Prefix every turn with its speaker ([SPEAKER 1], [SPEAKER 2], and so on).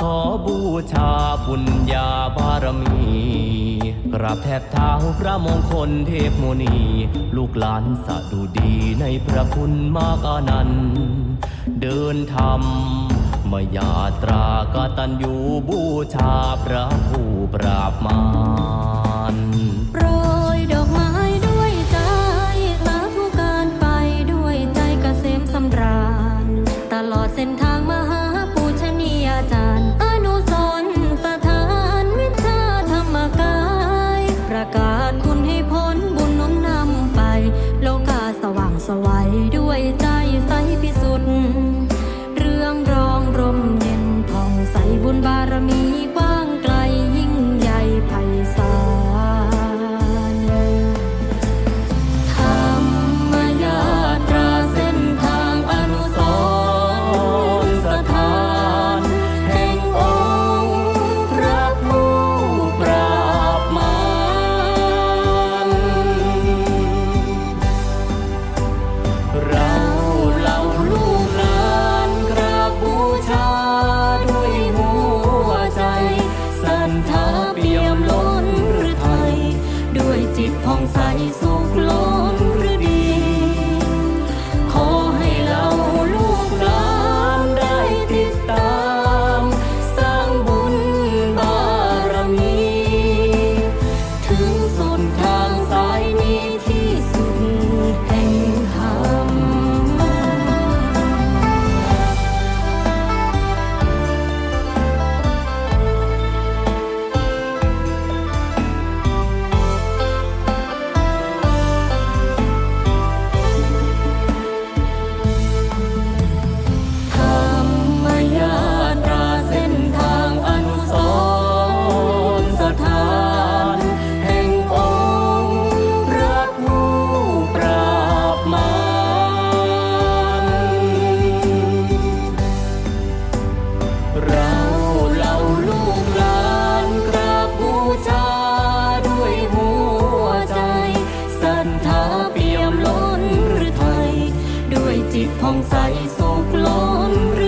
[SPEAKER 1] ขอบูชาบุญญาบารมีกราบแทบเท้าพระมงคลเทพมุนี ลูกหลานสะดุดีในพระคุณมากอนันต์เดินธรรมมายาตรากตันอยู่บูชาพระผู้ปราบมาร
[SPEAKER 2] สวัยด้วยใจใสพิสุทธิ์
[SPEAKER 1] จิ
[SPEAKER 2] ตผ่องใสสุขล้น
[SPEAKER 1] เรื
[SPEAKER 2] อ